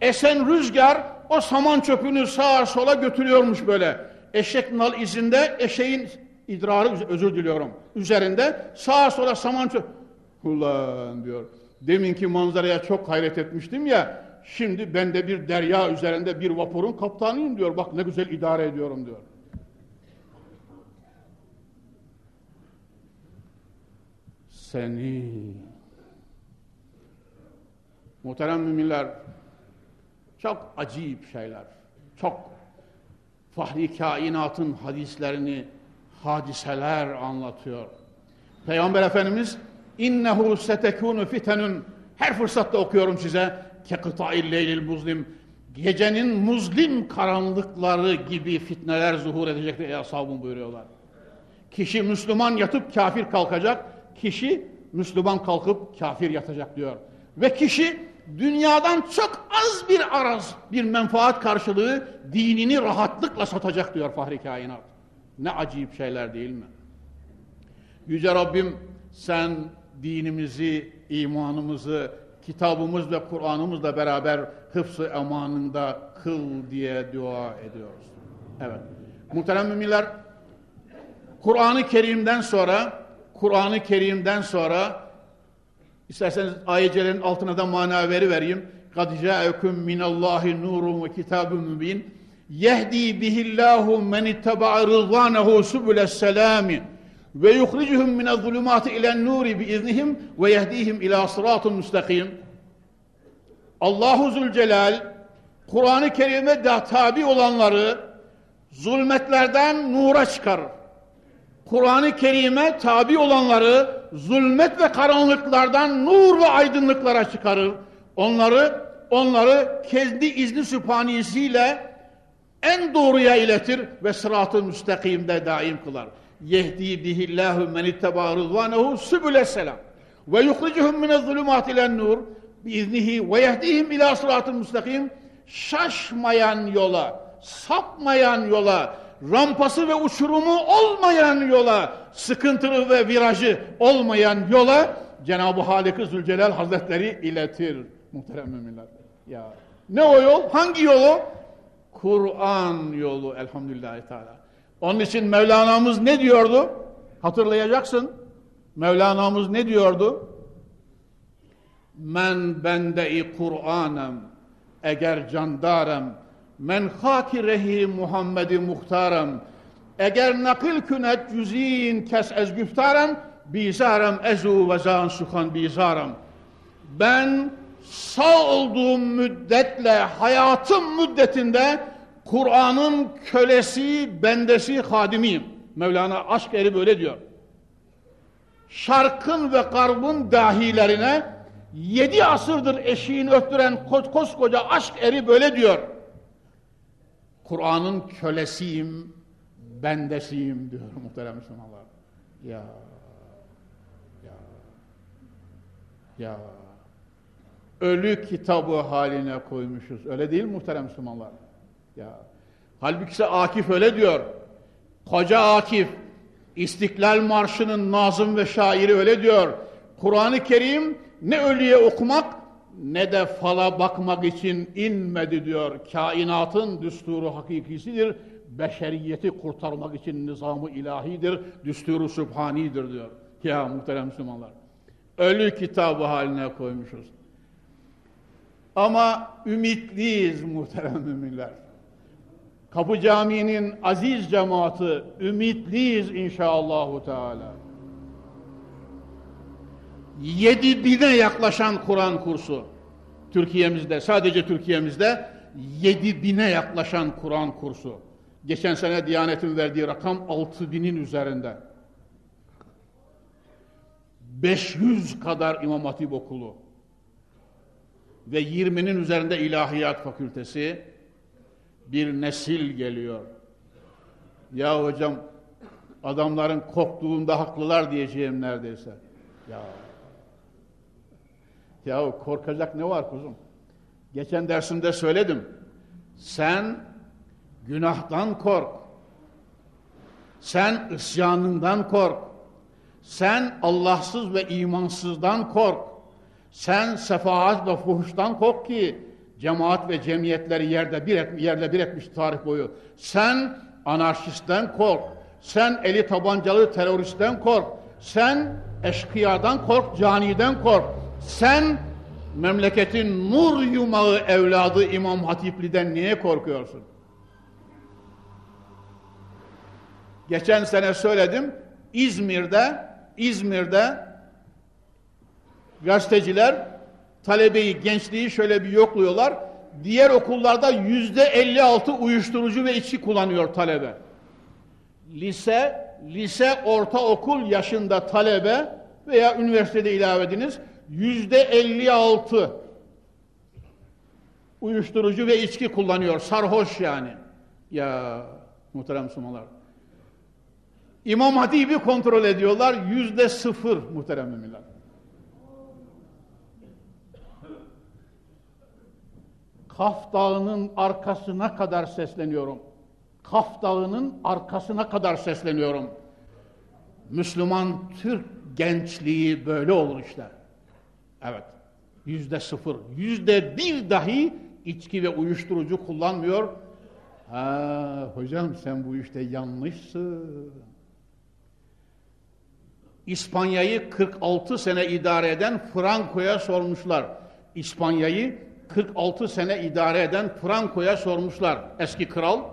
esen rüzgar o saman çöpünü sağa sola götürüyormuş böyle. Eşek nal izinde eşeğin idrarı özür diliyorum üzerinde sağa sola saman çöp. Ulan diyor. Deminki manzaraya çok hayret etmiştim ya. Şimdi ben de bir derya üzerinde bir vapurun kaptanıyım diyor. Bak ne güzel idare ediyorum diyor. Seni muhterem müminler çok acayip şeyler. Çok fahri kainatın hadislerini hadiseler anlatıyor. Peygamber Efendimiz innehu setekunu fitenun her fırsatta okuyorum size ke kıta'il leylil muzlim gecenin muzlim karanlıkları gibi fitneler zuhur edecektir ey ashabım buyuruyorlar. Kişi Müslüman yatıp kafir kalkacak, kişi Müslüman kalkıp kafir yatacak diyor. Ve kişi dünyadan çok az bir araz, bir menfaat karşılığı dinini rahatlıkla satacak diyor Fahri Kainat. Ne acayip şeyler değil mi? Yüce Rabbim sen dinimizi, imanımızı, kitabımız ve Kur'an'ımızla beraber hıfzı emanında kıl diye dua ediyoruz. Evet. Muhterem müminler, Kur'an-ı Kerim'den sonra, Kur'an-ı Kerim'den sonra, isterseniz ayetlerin altına da mana veri vereyim. قَدْ جَاءَكُمْ مِنَ اللّٰهِ نُورٌ وَكِتَابٌ مُب۪ينٌ yehdi bihillahu men ittaba'a rızvanahu subules selami ve yukhricuhum min zulumati ilen nuri bi iznihim ve yehdihim ila sıratun müstakim. Allahu Zülcelal Kur'an-ı Kerim'e de tabi olanları zulmetlerden nura çıkarır. Kur'an-ı Kerim'e tabi olanları zulmet ve karanlıklardan nur ve aydınlıklara çıkarır. Onları onları kendi izni sübhaniyesiyle en doğruya iletir ve sırat-ı müstakimde daim kılar. Yehdi bihillahu men itteba rızvanehu sübüles selam ve yukhricuhum minez zulümat ilen nur biiznihi ve yehdihim ila sırat-ı müstakim şaşmayan yola, sapmayan yola, rampası ve uçurumu olmayan yola, sıkıntılı ve virajı olmayan yola Cenab-ı Halik-i Zülcelal Hazretleri iletir muhterem müminler. Ya ne o yol? Hangi yolu? Kur'an yolu elhamdülillahi teala. Onun için Mevlana'mız ne diyordu? Hatırlayacaksın. Mevlana'mız ne diyordu? Men bende-i Kur'anem eğer candarım, men haki rehi Muhammed'i muhtarım, eğer nakil künet cüzin kes ez güftarım, bizarım ezu ve zan sukan bizarım. Ben sağ olduğum müddetle, hayatım müddetinde Kur'an'ın kölesi, bendesi, hadimiyim. Mevlana aşk eri böyle diyor. Şarkın ve garbın dahilerine yedi asırdır eşiğini öttüren koskoca aşk eri böyle diyor. Kur'an'ın kölesiyim, bendesiyim diyor muhterem Müslümanlar. Ya, ya, ya. Ölü kitabı haline koymuşuz. Öyle değil muhterem Müslümanlar? Ya. Halbuki Akif öyle diyor. Koca Akif, İstiklal Marşı'nın nazım ve şairi öyle diyor. Kur'an-ı Kerim ne ölüye okumak ne de fala bakmak için inmedi diyor. Kainatın düsturu hakikisidir. Beşeriyeti kurtarmak için nizamı ilahidir. Düsturu sübhanidir diyor. Ya muhterem Müslümanlar. Ölü kitabı haline koymuşuz. Ama ümitliyiz muhterem müminler. Kapı Camii'nin aziz cemaati ümitliyiz inşallahü teala. Yedi bine yaklaşan Kur'an kursu. Türkiye'mizde, sadece Türkiye'mizde yedi bine yaklaşan Kur'an kursu. Geçen sene Diyanet'in verdiği rakam altı binin üzerinde. 500 kadar İmam Hatip okulu ve 20'nin üzerinde ilahiyat fakültesi bir nesil geliyor. Ya hocam adamların korktuğunda haklılar diyeceğim neredeyse. Ya ya korkacak ne var kuzum? Geçen dersimde söyledim. Sen günahtan kork. Sen isyanından kork. Sen Allahsız ve imansızdan kork. Sen sefaat ve fuhuştan kork ki cemaat ve cemiyetleri yerde bir et, yerle bir etmiş tarih boyu. Sen anarşistten kork. Sen eli tabancalı teröristten kork. Sen eşkıyadan kork, caniden kork. Sen memleketin nur yumağı evladı İmam Hatipli'den niye korkuyorsun? Geçen sene söyledim. İzmir'de İzmir'de gazeteciler talebeyi, gençliği şöyle bir yokluyorlar. Diğer okullarda yüzde 56 uyuşturucu ve içki kullanıyor talebe. Lise, lise ortaokul yaşında talebe veya üniversitede ilave ediniz yüzde 56 uyuşturucu ve içki kullanıyor. Sarhoş yani. Ya muhterem Müslümanlar. İmam Hatip'i kontrol ediyorlar. Yüzde sıfır muhterem müminler. Kaf Dağı'nın arkasına kadar sesleniyorum. Kaf Dağı'nın arkasına kadar sesleniyorum. Müslüman Türk gençliği böyle olur işte. Evet. Yüzde sıfır. Yüzde bir dahi içki ve uyuşturucu kullanmıyor. Ha, hocam sen bu işte yanlışsın. İspanya'yı 46 sene idare eden Franco'ya sormuşlar. İspanya'yı 46 sene idare eden Franco'ya sormuşlar eski kral.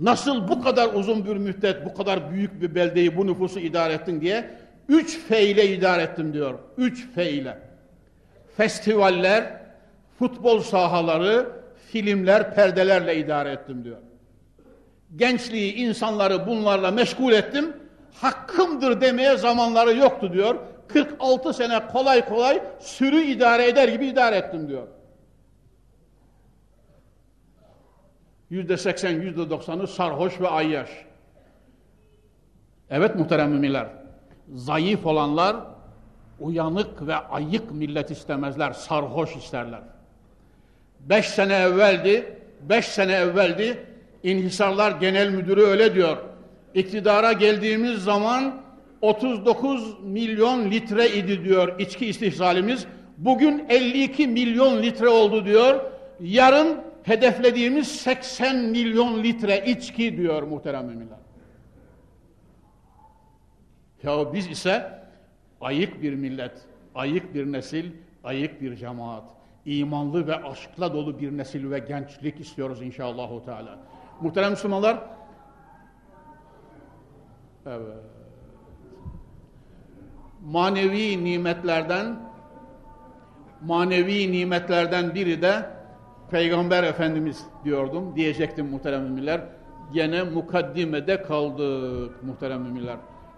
Nasıl bu kadar uzun bir müddet, bu kadar büyük bir beldeyi, bu nüfusu idare ettin diye üç feyle idare ettim diyor. Üç feyle. Festivaller, futbol sahaları, filmler, perdelerle idare ettim diyor. Gençliği, insanları bunlarla meşgul ettim. Hakkımdır demeye zamanları yoktu diyor. 46 sene kolay kolay sürü idare eder gibi idare ettim diyor. Yüzde seksen, yüzde doksanı sarhoş ve ayyaş. Evet muhterem müminler, zayıf olanlar uyanık ve ayık millet istemezler, sarhoş isterler. Beş sene evveldi, beş sene evveldi, İnhisarlar Genel Müdürü öyle diyor. İktidara geldiğimiz zaman 39 milyon litre idi diyor içki istihsalimiz. Bugün 52 milyon litre oldu diyor. Yarın hedeflediğimiz 80 milyon litre içki diyor muhterem müminler. Ya biz ise ayık bir millet, ayık bir nesil, ayık bir cemaat. imanlı ve aşkla dolu bir nesil ve gençlik istiyoruz inşallah. Teala. Muhterem Müslümanlar, evet, manevi nimetlerden manevi nimetlerden biri de Peygamber Efendimiz diyordum, diyecektim muhterem müminler. Gene mukaddimede kaldık muhterem müminler.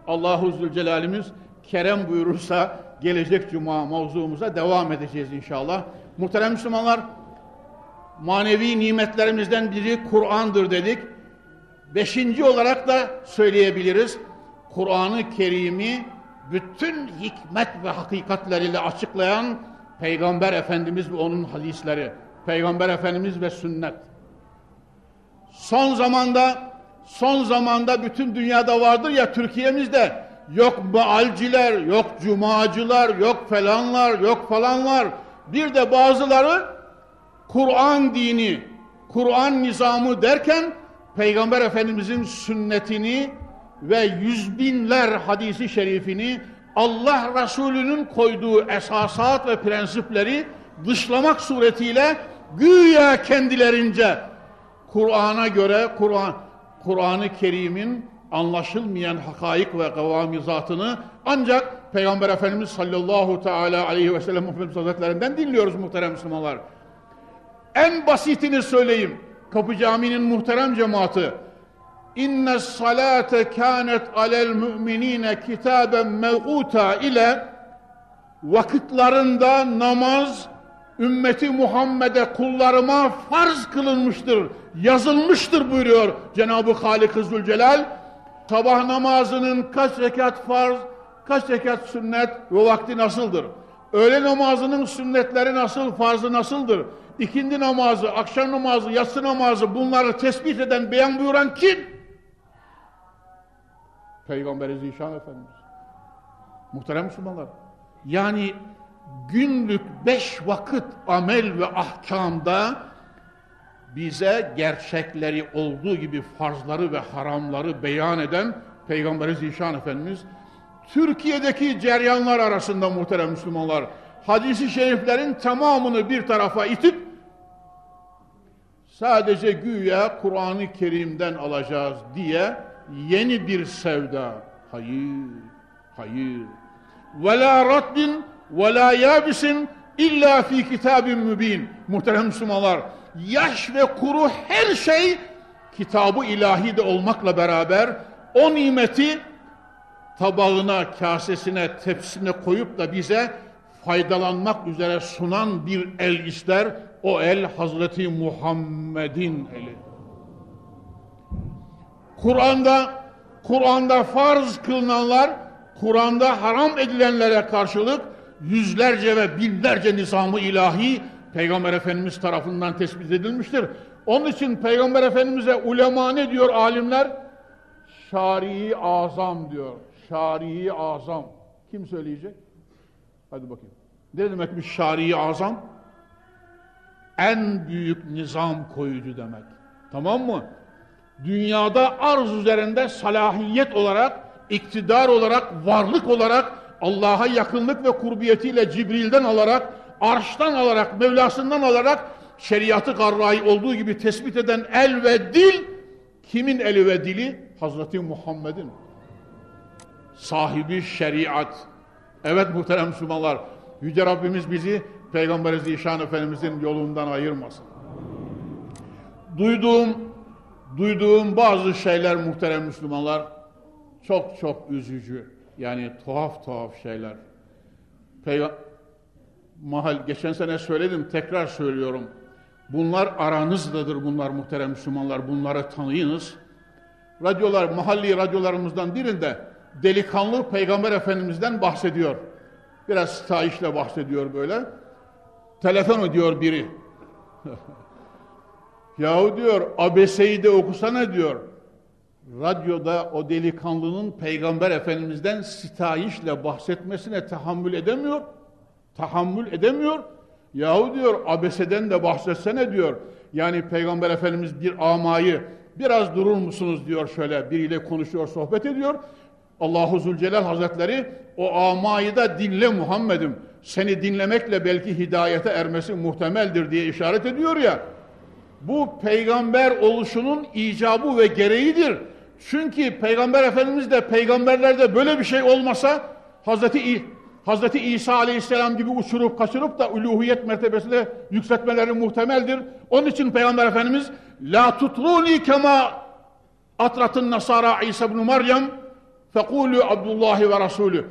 Allahu Zülcelal'imiz kerem buyurursa gelecek cuma mevzumuza devam edeceğiz inşallah. Muhterem Müslümanlar, manevi nimetlerimizden biri Kur'an'dır dedik. Beşinci olarak da söyleyebiliriz. Kur'an-ı Kerim'i bütün hikmet ve hakikatleriyle açıklayan Peygamber Efendimiz ve onun hadisleri. Peygamber Efendimiz ve sünnet. Son zamanda son zamanda bütün dünyada vardır ya Türkiye'mizde yok mealciler, yok cumacılar, yok falanlar, yok falanlar. Bir de bazıları Kur'an dini, Kur'an nizamı derken Peygamber Efendimizin sünnetini ve yüz binler hadisi şerifini Allah Resulü'nün koyduğu esasat ve prensipleri dışlamak suretiyle güya kendilerince Kur'an'a göre Kur'an Kur'an-ı Kerim'in anlaşılmayan hakaik ve kavamizatını ancak Peygamber Efendimiz sallallahu teala aleyhi ve sellem Muhammed Hazretlerinden dinliyoruz muhterem Müslümanlar. En basitini söyleyeyim. Kapı Camii'nin muhterem cemaati. İnne salate kânet alel müminine kitaben mev'uta ile vakitlarında namaz ümmeti Muhammed'e kullarıma farz kılınmıştır, yazılmıştır buyuruyor Cenab-ı Halik-ı Zülcelal. Sabah namazının kaç rekat farz, kaç rekat sünnet ve vakti nasıldır? Öğle namazının sünnetleri nasıl, farzı nasıldır? İkindi namazı, akşam namazı, yatsı namazı bunları tespit eden, beyan buyuran kim? Peygamberi Zişan Efendimiz. Muhterem Müslümanlar. Yani günlük beş vakit amel ve ahkamda bize gerçekleri olduğu gibi farzları ve haramları beyan eden Peygamberi Zişan Efendimiz Türkiye'deki ceryanlar arasında muhterem Müslümanlar hadisi şeriflerin tamamını bir tarafa itip sadece güya Kur'an-ı Kerim'den alacağız diye yeni bir sevda. Hayır, hayır. Ve la ve la yabisin illa fi kitabin mübin. Muhterem Müslümanlar, yaş ve kuru her şey kitabı ilahi de olmakla beraber o nimeti tabağına, kasesine, tepsisine koyup da bize faydalanmak üzere sunan bir el ister. O el Hazreti Muhammed'in eli. Kur'an'da Kur'an'da farz kılınanlar Kur'an'da haram edilenlere karşılık yüzlerce ve binlerce nizamı ilahi Peygamber Efendimiz tarafından tespit edilmiştir. Onun için Peygamber Efendimiz'e ulema ne diyor alimler? Şari azam diyor. Şari azam. Kim söyleyecek? Hadi bakayım. Ne demekmiş şari azam? En büyük nizam koyucu demek. Tamam mı? Dünyada arz üzerinde salahiyet olarak, iktidar olarak, varlık olarak Allah'a yakınlık ve kurbiyetiyle Cibril'den alarak, arştan alarak, Mevlasından alarak şeriatı garrayı olduğu gibi tespit eden el ve dil kimin eli ve dili? Hazreti Muhammed'in. Sahibi şeriat. Evet muhterem Müslümanlar, Yüce Rabbimiz bizi Peygamber Zişan Efendimizin yolundan ayırmasın. Duyduğum, duyduğum bazı şeyler muhterem Müslümanlar çok çok üzücü. Yani tuhaf tuhaf şeyler. Peygamber mahal geçen sene söyledim tekrar söylüyorum. Bunlar aranızdadır bunlar muhterem Müslümanlar. Bunları tanıyınız. Radyolar, mahalli radyolarımızdan birinde delikanlı Peygamber Efendimiz'den bahsediyor. Biraz stahişle bahsediyor böyle. Telefon ediyor biri. Yahu diyor abeseyi de okusana diyor. Radyoda o delikanlının Peygamber Efendimiz'den sitayişle bahsetmesine tahammül edemiyor. Tahammül edemiyor. Yahu diyor abeseden de bahsetsene diyor. Yani Peygamber Efendimiz bir amayı biraz durur musunuz diyor şöyle biriyle konuşuyor sohbet ediyor. Allahu Zülcelal Hazretleri o amayı da dinle Muhammed'im. Seni dinlemekle belki hidayete ermesi muhtemeldir diye işaret ediyor ya. Bu peygamber oluşunun icabı ve gereğidir. Çünkü peygamber efendimiz de peygamberlerde böyle bir şey olmasa Hazreti Hazreti İsa Aleyhisselam gibi uçurup kaçırıp da uluhiyet mertebesine yükseltmeleri muhtemeldir. Onun için Peygamber Efendimiz La tutruni kema atratın nasara İsa ibn Meryem fekulu Abdullahi ve Resulü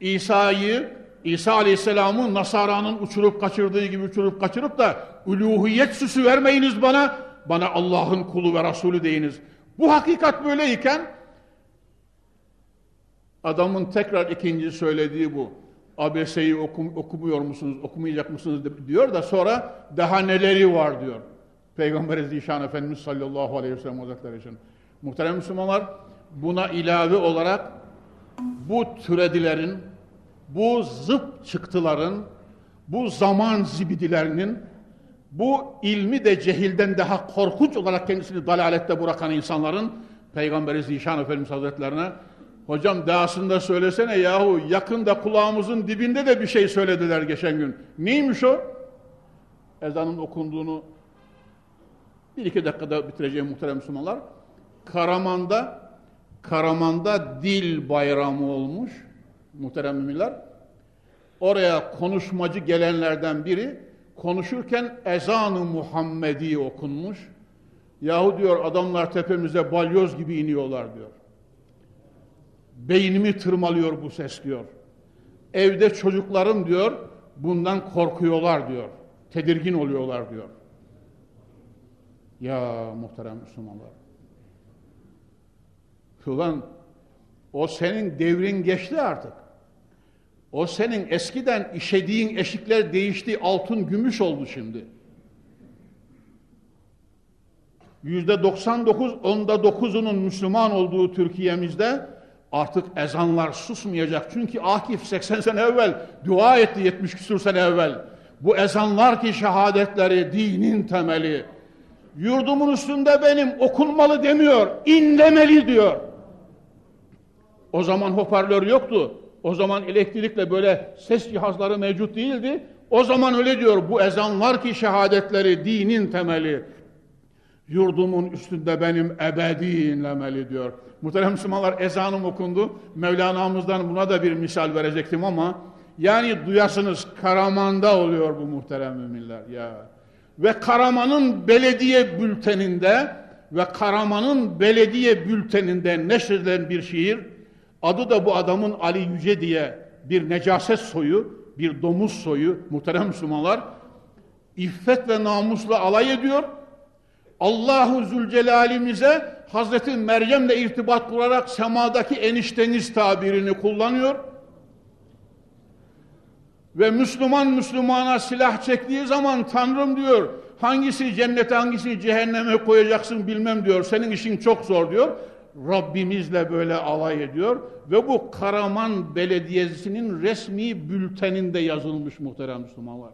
İsa'yı İsa Aleyhisselam'ı Nasara'nın uçurup kaçırdığı gibi uçurup kaçırıp da uluhiyet süsü vermeyiniz bana bana Allah'ın kulu ve Resulü deyiniz. Bu hakikat böyleyken adamın tekrar ikinci söylediği bu. ABS'yi okum, okumuyor musunuz, okumayacak mısınız diyor da sonra daha neleri var diyor. Peygamber Zişan Efendimiz sallallahu aleyhi ve sellem Hazretleri için. Muhterem Müslümanlar buna ilave olarak bu türedilerin, bu zıp çıktıların, bu zaman zibidilerinin, bu ilmi de cehilden daha korkunç olarak kendisini dalalette bırakan insanların Peygamber Zişan Efendimiz Hazretlerine Hocam dahasında söylesene yahu yakında kulağımızın dibinde de bir şey söylediler geçen gün. Neymiş o? Ezanın okunduğunu bir iki dakikada bitireceğim muhterem Müslümanlar. Karaman'da Karaman'da dil bayramı olmuş muhterem müminler. Oraya konuşmacı gelenlerden biri konuşurken ezanı Muhammedi okunmuş. Yahu diyor adamlar tepemize balyoz gibi iniyorlar diyor. Beynimi tırmalıyor bu ses diyor. Evde çocuklarım diyor bundan korkuyorlar diyor. Tedirgin oluyorlar diyor. Ya muhterem Müslümanlar. Ulan o senin devrin geçti artık. O senin eskiden işediğin eşikler değişti, altın gümüş oldu şimdi. Yüzde 99, onda dokuzunun Müslüman olduğu Türkiye'mizde Artık ezanlar susmayacak. Çünkü Akif 80 sene evvel dua etti 70 küsur sene evvel. Bu ezanlar ki şehadetleri dinin temeli. Yurdumun üstünde benim okunmalı demiyor, inlemeli diyor. O zaman hoparlör yoktu. O zaman elektrikle böyle ses cihazları mevcut değildi. O zaman öyle diyor, bu ezanlar ki şehadetleri dinin temeli. Yurdumun üstünde benim ebedi inlemeli diyor. Muhterem Müslümanlar ezanım okundu. Mevlana'mızdan buna da bir misal verecektim ama yani duyasınız Karaman'da oluyor bu muhterem müminler ya. Ve Karaman'ın belediye bülteninde ve Karaman'ın belediye bülteninde neşredilen bir şiir adı da bu adamın Ali Yüce diye bir necaset soyu, bir domuz soyu muhterem Müslümanlar iffet ve namusla alay ediyor. Allahu Zülcelal'imize Hazreti Meryem'le irtibat kurarak semadaki enişteniz tabirini kullanıyor. Ve Müslüman Müslümana silah çektiği zaman Tanrım diyor hangisi cennete hangisi cehenneme koyacaksın bilmem diyor. Senin işin çok zor diyor. Rabbimizle böyle alay ediyor ve bu Karaman Belediyesi'nin resmi bülteninde yazılmış muhterem Müslümanlar.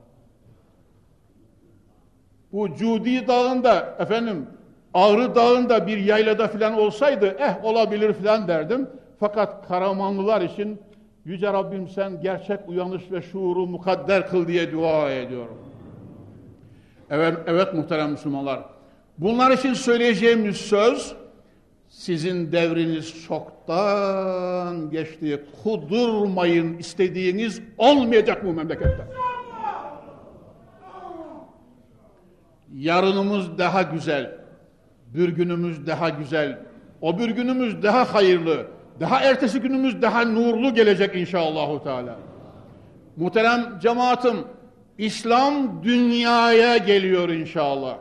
Bu Cudi Dağı'nda efendim Ağrı Dağı'nda bir yaylada filan olsaydı eh olabilir filan derdim. Fakat Karamanlılar için Yüce Rabbim sen gerçek uyanış ve şuuru mukadder kıl diye dua ediyorum. Evet, evet muhterem Müslümanlar. Bunlar için söyleyeceğimiz söz sizin devriniz çoktan geçti. Kudurmayın istediğiniz olmayacak bu memlekette. Yarınımız daha güzel bir günümüz daha güzel, o bir günümüz daha hayırlı, daha ertesi günümüz daha nurlu gelecek inşallahü teala. Muhterem cemaatim, İslam dünyaya geliyor inşallah.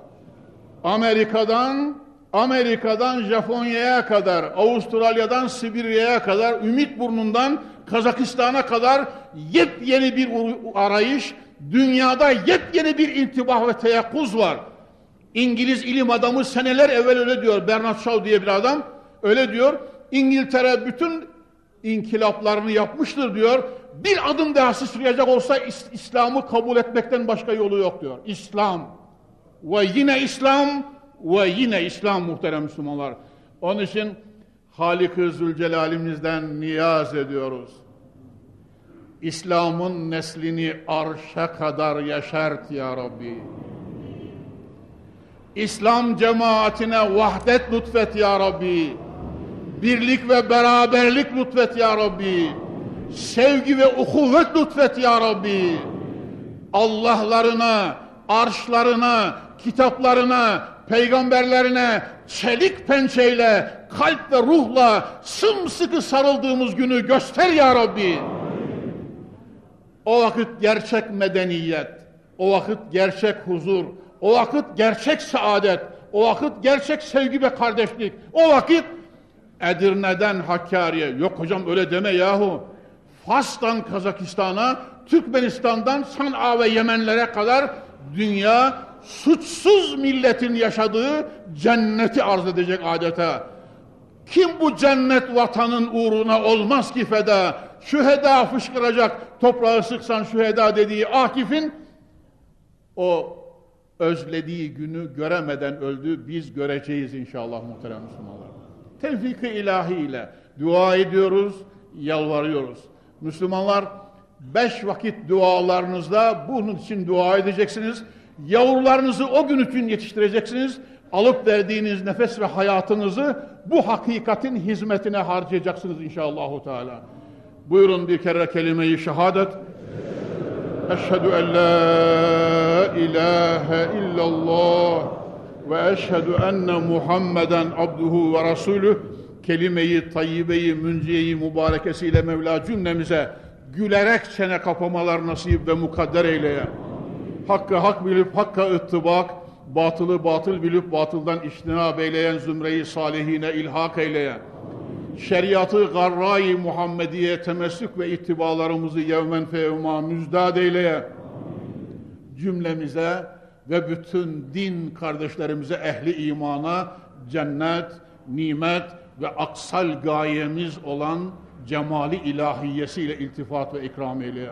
Amerika'dan Amerika'dan Japonya'ya kadar, Avustralya'dan Sibirya'ya kadar, Ümit Burnu'ndan Kazakistan'a kadar yepyeni bir arayış, dünyada yepyeni bir intibah ve teyakkuz var. İngiliz ilim adamı seneler evvel öyle diyor. Bernard Shaw diye bir adam öyle diyor. İngiltere bütün inkılaplarını yapmıştır diyor. Bir adım daha sıçrayacak olsa İslam'ı kabul etmekten başka yolu yok diyor. İslam ve yine İslam ve yine İslam muhterem Müslümanlar. Onun için Halik-ı Zülcelal'imizden niyaz ediyoruz. İslam'ın neslini arşa kadar yaşart ya Rabbi. İslam cemaatine vahdet lütfet ya Rabbi. Birlik ve beraberlik lütfet ya Rabbi. Sevgi ve uhuvvet lütfet ya Rabbi. Allah'larına, arşlarına, kitaplarına, peygamberlerine çelik pençeyle, kalp ve ruhla sımsıkı sarıldığımız günü göster ya Rabbi. O vakit gerçek medeniyet, o vakit gerçek huzur, o vakit gerçek saadet, o vakit gerçek sevgi ve kardeşlik, o vakit Edirne'den Hakkari'ye, yok hocam öyle deme yahu, Fas'tan Kazakistan'a, Türkmenistan'dan San'a ve Yemenlere kadar dünya suçsuz milletin yaşadığı cenneti arz edecek adeta. Kim bu cennet vatanın uğruna olmaz ki feda? Şüheda fışkıracak, toprağı sıksan şüheda dediği Akif'in o özlediği günü göremeden öldü. Biz göreceğiz inşallah muhterem Müslümanlar. Tevfik-i ilahi dua ediyoruz, yalvarıyoruz. Müslümanlar beş vakit dualarınızda bunun için dua edeceksiniz. Yavrularınızı o gün için yetiştireceksiniz. Alıp verdiğiniz nefes ve hayatınızı bu hakikatin hizmetine harcayacaksınız inşallah. Teala. Buyurun bir kere kelime-i şehadet. Eşhedü en la ilahe illallah ve eşhedü enne Muhammeden abduhu ve rasulüh kelime-i tayyibeyi, münciyeyi mübarekesiyle Mevla cümlemize gülerek çene kapamalar nasip ve mukadder eyleye. Hakkı hak bilip hakka ıttibak, batılı batıl bilip batıldan iştinab eyleyen zümreyi salihine ilhak eyleye. Şeriatı garra-i Muhammediye temessük ve ittibalarımızı yevmen fevma müzdad eyleye. Cümlemize ve bütün din kardeşlerimize ehli imana cennet, nimet ve aksal gayemiz olan cemali ilahiyesiyle iltifat ve ikram eyleye.